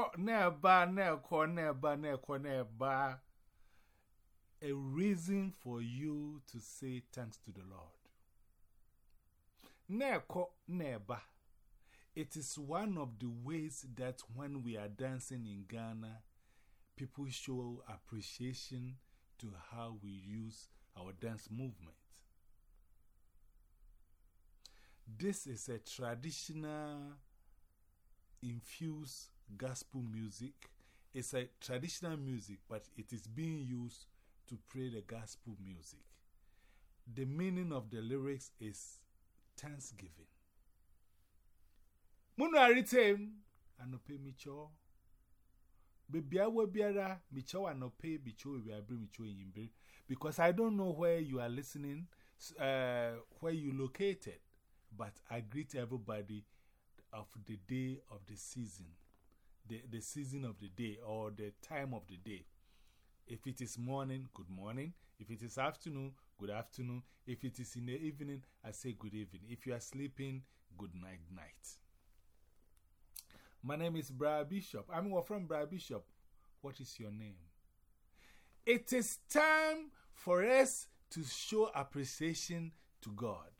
Neko, neba, neko, neba, neko, neba. A reason for you to say thanks to the Lord. Neko, neba. It is one of the ways that when we are dancing in Ghana, people show appreciation to how we use our dance movement. This is a traditional infused gospel music. It's a traditional music, but it is being used to play the gospel music. The meaning of the lyrics is thanksgiving. Munu aritem anope micho. Bebia we biara micho anope bicho we micho yimbre because I don't know where you are listening, uh, where you located, but I greet everybody of the day of the season, the, the season of the day or the time of the day. If it is morning, good morning. If it is afternoon, good afternoon. If it is in the evening, I say good evening. If you are sleeping, good night, night. My name is Brian Bishop. I'm from Brian Bishop. What is your name? It is time for us to show appreciation to God.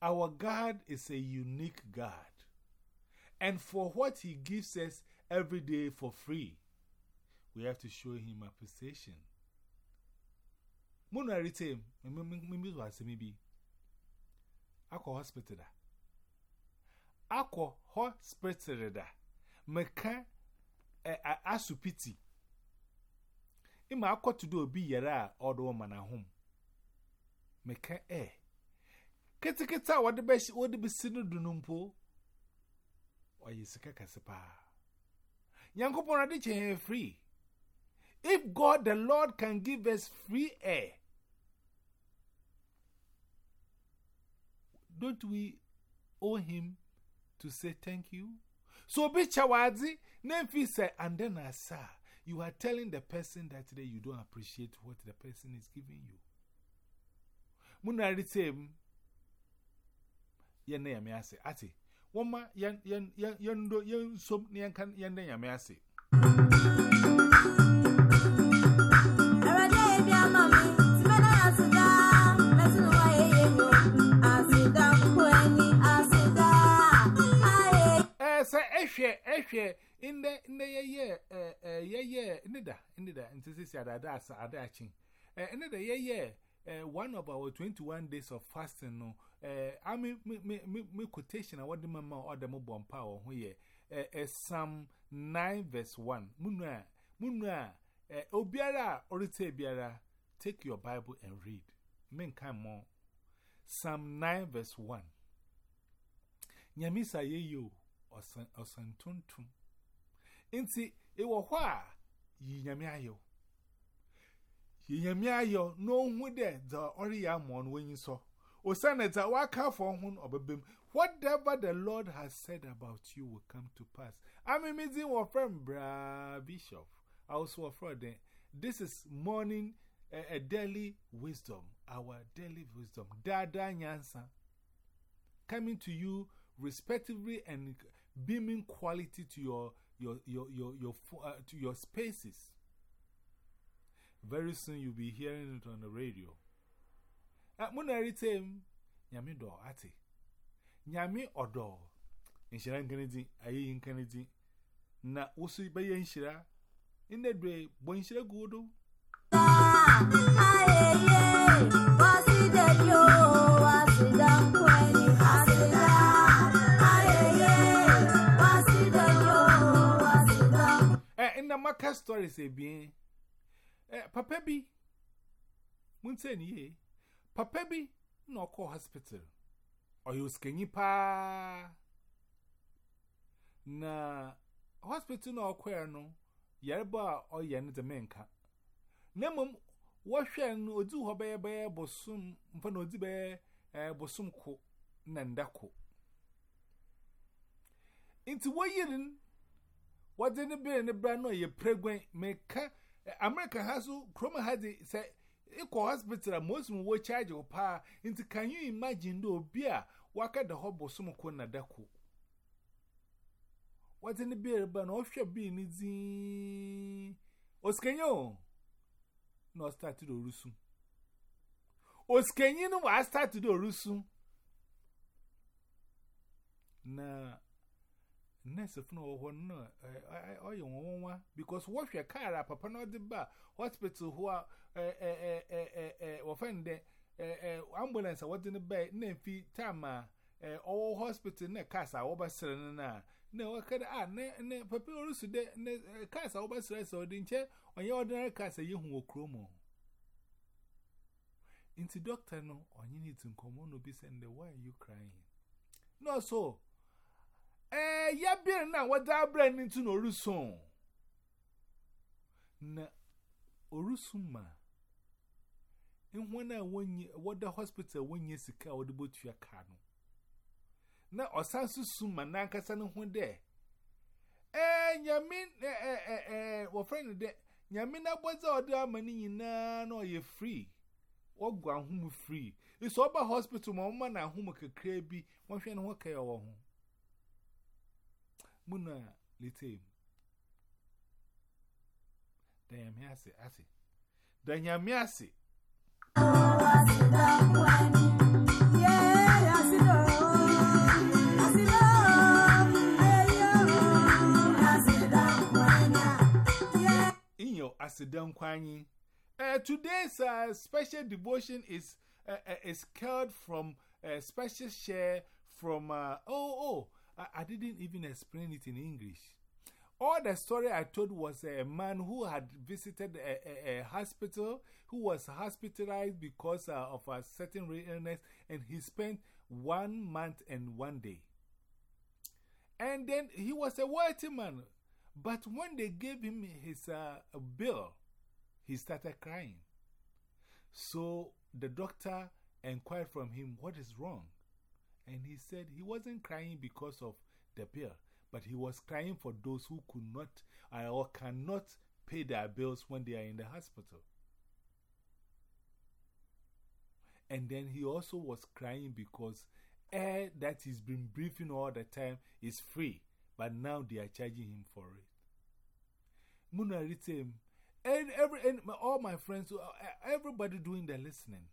Our God is a unique God. And for what He gives us every day for free, we have to show Him appreciation. Munu arite, mimi was maybe. Ako hospital da. Ako hospital da. Meka asupiti. Ima ako to do obi yara odo mana home. Meka eh. Keteketa wade be wade be sinu dunumpo. Kasepa. Yankopon ade che free. If God the Lord can give us free air, don't we owe him to say thank you? So be chawazi, nemfi say, and then asa, you are telling the person that today you don't appreciate what the person is giving you. Munari say, yen na yame ase, ati, woma yen yen yen yen do yen som ne yen kan yen den yame ase sɛ ehwɛ ehwɛ inde inde yeye eh yeye nida nida ntisi si ada ada asa ada akin eh nida yeye yeah, one of our 21 days of fasting, no, eh, I mean, me, me, me, quotation, I want the mama or the mobile power, here, eh, Psalm 9 verse 1. Munua, munua, obiara, orite biara, take your Bible and read. Men come more. Psalm 9 verse 1. Nyamisa ye yo. Osantuntum. Inti, ewo hwa, yi nyame ayo. Yi nyame ayo, no hude, the ori ya mon when you saw. Osaneta, waka for hun obebim. Whatever the Lord has said about you will come to pass. I'm a meeting with friend Bra Bishop. I also afraid this is morning a, a daily wisdom, our daily wisdom. Dada Nyansa. Coming to you respectively and beaming quality to your your your your, your uh, to your spaces. Very soon you'll be hearing it on the radio. Eh, At Munari Tame, Yami door, Ati. Yami or do. In Shiran Kennedy, Aye in Kennedy. Na Usu Bayan Shira. In the day, Bon Shira Gudo. Ah, eh, aye, aye, was it that you? na maka stories ebien Eh, papa bi. Munse ni ye. Papa bi na ọkọ hospital. Oye pa. Na hospital na ọkọ no yarba oye de menka. Nemum wohwe odi ho beye bosum mfa na odi beye eh bosum ko na ndako. Inti woyin wadene bere ne bra no ye pregwen meka America has Chroma had said Equal hospital, most will charge your pa. Into can you imagine do beer? Waka the hobo some corner deco. What's in the beer ban off your bean is in Oscanyo? No, start to do rusum. Oscanyo, I start to do rusum. Na nurse fún ọwọ́ náà ọyọ wọn wá because wọ́n hwẹ káàrà papa náà ọdí bá hospital hó a wọ́fẹ́ ndẹ ambulance a wọ́dí ní bẹ́ẹ̀ náà fi táàmù a ọwọ́ hospital náà káàsà a wọ́bẹ̀ sẹ̀rẹ̀ nínú a náà wọ́n kẹ́rẹ́ a ní papa orísun dẹ káàsà a wọ́bẹ̀ sẹ̀rẹ̀ sẹ̀ ọdí nkyẹ́ ọ̀nyẹ́ ordinary káàsà yìí hùn okuro mu nti doctor no ọ̀nyẹ́ ní ti nkọ̀mọ́ no bi sẹ́ ndẹ why you crying. No, so, Eh, ya beer na wada abra ni ntu na. Na orusun ma. Ehun wada hospital wonye sika wode botua ka no. Na osan susu na nkasa ne ho. Eh, nyame eh eh eh wo friend de nyame na boza amani nyina na oye free. Wogwa ahum free. Iso ba hospital ma mma na ahum kakra bi, wonhwe ne ho ho. Muna litem. Danyamiase, ase. Danyamiase. In your Asidam Kwanyi. Uh, uh, special devotion is, uh, uh, is called from a special share from, oh, oh, I, I didn't even explain it in English. All the story I told was a man who had visited a, a, a hospital, who was hospitalized because uh, of a certain illness, and he spent one month and one day. And then he was a wealthy man, but when they gave him his uh, bill, he started crying. So the doctor inquired from him, What is wrong? And he said he wasn't crying because of the bill, but he was crying for those who could not uh, or cannot pay their bills when they are in the hospital. And then he also was crying because air that he's been breathing all the time is free, but now they are charging him for it. Muna and, every, and all my friends, everybody doing the listening,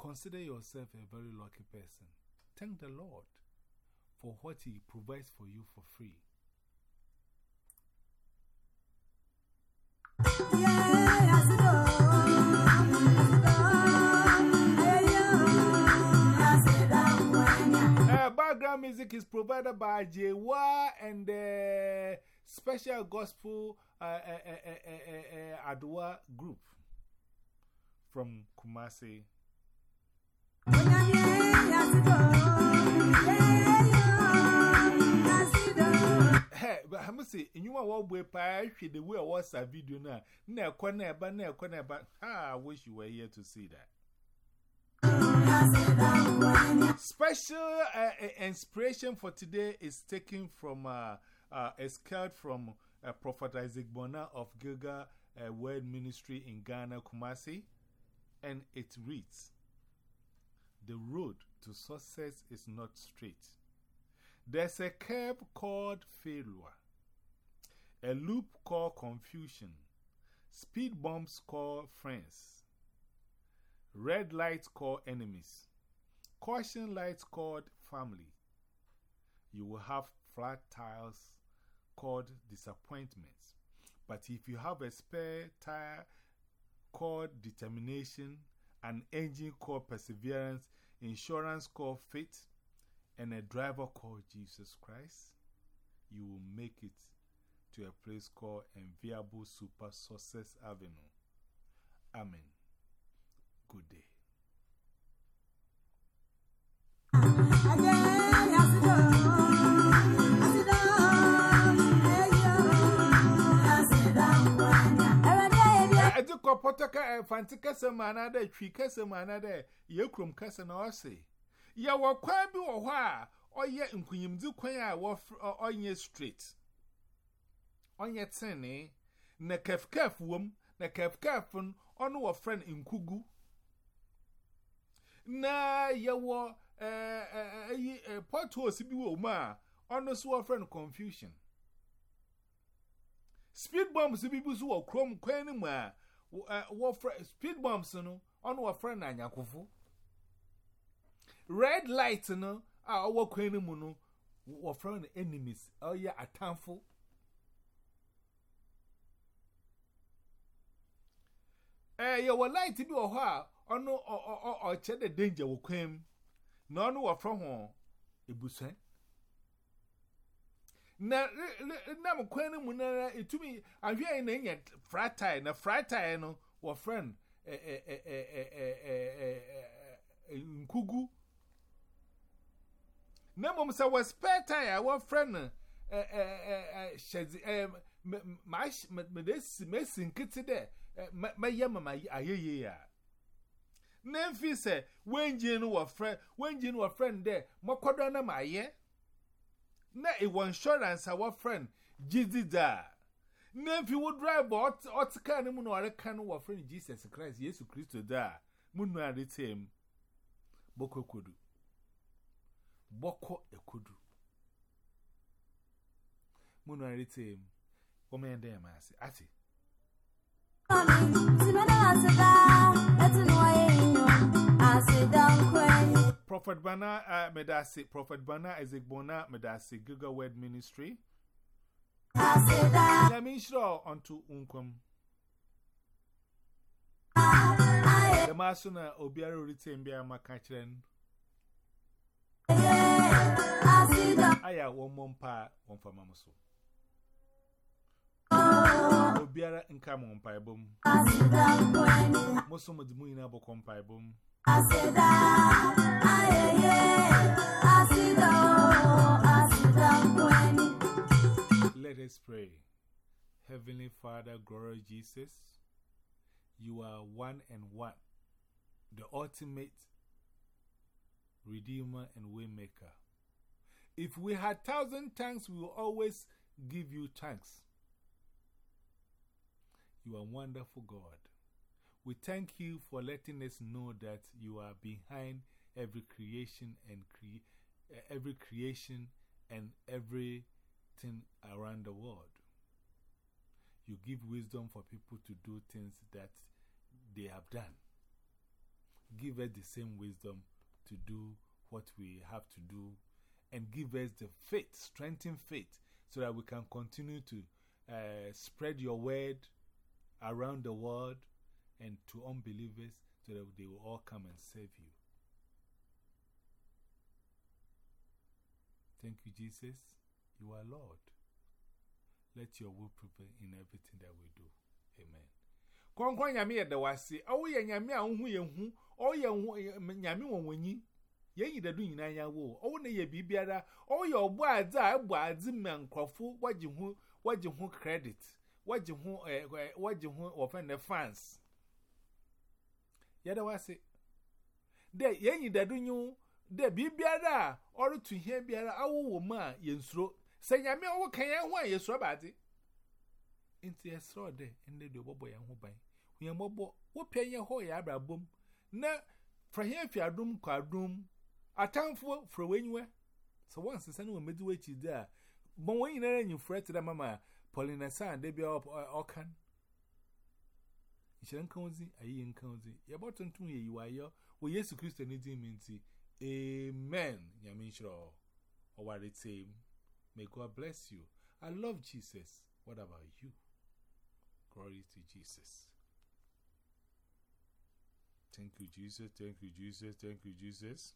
consider yourself a very lucky person. Thank the Lord for what He provides for you for free. Uh, background music is provided by Jewa and the Special Gospel uh, uh, uh, Adwa Group from Kumasi. Say, you are way pie, the way I was a video now. Near corner, but near corner, but I wish you were here to see that. Special uh, inspiration for today is taken from uh, uh, a scout from uh, Prophet Isaac Bona of Gilga uh, Word Ministry in Ghana, Kumasi, and it reads The road to success is not straight. There's a curve called failure, a loop called confusion, speed bumps called friends, red lights called enemies, caution lights called family. You will have flat tires called disappointments. But if you have a spare tire called determination, an engine called perseverance, insurance called faith, and a driver called Jesus Christ, you will make it to a place called Enviable Super Success Avenue. Amen. Good day. kɔ pɔtɔ ka eh, fanti kasa mu anadɛ twi kasa mu anadɛ yɛ kurom kasa na ɔse yɛwɔ kwan bi wɔ hɔ a ɔyɛ nkunyimdi kwan a ɔnyɛ straight. Ɔnyɛ tenee na kɛfkɛf wom na kɛfkɛf no ɔno wɔ frɛ no nkugu. Na yɛwɔ eh, eh, ayi potholes bi wɔ mu a ɔno nso wɔfrɛ no confusion. Speed bumps bi bi nso wɔ kurom kwan no mu a uh, speed bumps no ọnụ wafere na anyakwụfụ red light no a ọwọ kwan mu no wafere na enemies. Ọyẹ atamfo. Eh yɛ wɔ light bi wɔ hɔ a ɔno ɔkyɛ dɛ danger wɔ kwan mu. Na ɔno wafere ho ebusan Na na mkwane mu na etumi ahwe na nya fratai na fratai no wo friend eh eh eh eh eh eh nkugu na mom sa wo spare tire wo friend eh eh eh shezi eh ma me des me sinkiti de ma yema ma ayeye ya na mfi se wenjin wo friend wenjin wo friend de makodo na ma na iwo insurance a wafrɛn jizida na mfi wo drive ɔte otika ni mu na ɔreka no wafrɛn jesus christ yesu kristo da a mu nnu ade tee Boko bɔkɔ ekodu bɔkɔ ekodu mu nnu ade tee mu wɔn yɛn dɛ yɛn ase ate. Sinadasa. Prophet Bana uh, Medasi, Prophet Bana Ezegbona Medasi, Giga Word Ministry. Yamishro unto Unkum. The Masuna Obiaru Ritin Biama Kachren. Aya, one mom pa, one for Mamaso. Obiara Nkam on Pibum. Mosum Bokom Pibum. Let us pray. Heavenly Father, glory Jesus, you are one and one, the ultimate Redeemer and Waymaker. If we had thousand thanks, we will always give you thanks. You are wonderful God. We thank you for letting us know that you are behind every creation and cre every creation and everything around the world. You give wisdom for people to do things that they have done. Give us the same wisdom to do what we have to do and give us the faith, strengthen faith, so that we can continue to uh, spread your word around the world and to unbelievers so that they will all come and serve you. Thank you, Jesus. You are Lord. Let your will prevail in everything that we do. Amen. Kwankwan yami ya dawasi, awu ya nyami a unhu ye hu, o ye nyami wonwanyi. Ye yi da du nyina ya wo, o na ye bibiara, o ye obo adze a ebo adze man nkrofo credit. Waji hu eh waji hu. yɛda wase dɛ yɛn nyidado nyi dɛ biribiara a ɔreto hia biara awo wɔ mu a yɛnsuro nyame ɔwɔ ka yɛn ho a yɛsuro baade nti yɛsrɛ dɛ ɛnɛ deɛ ɔbɛbɔ yɛn ho ban. Yɛn bɔbɔ wopɛ yɛn hɔ yɛ abrabom. Na fra hɛn fi adom kɔ adom. Atamfoɔ fra no wɔ mɛdi w'akyi dɛ a bɔn wɔn nyinaa nyimfrɛ te mama a pɔlinasa a debia ɔkan Ishiran kanzi ayi nkanzi. Ya botun tun ye yiwayo wo Yesu Kristo ni din minti. Amen. Yamin shiro. Owari team. May God bless you. I love Jesus. What about you? Glory to Jesus. Thank you, Jesus. Thank you, Jesus. Thank you, Jesus.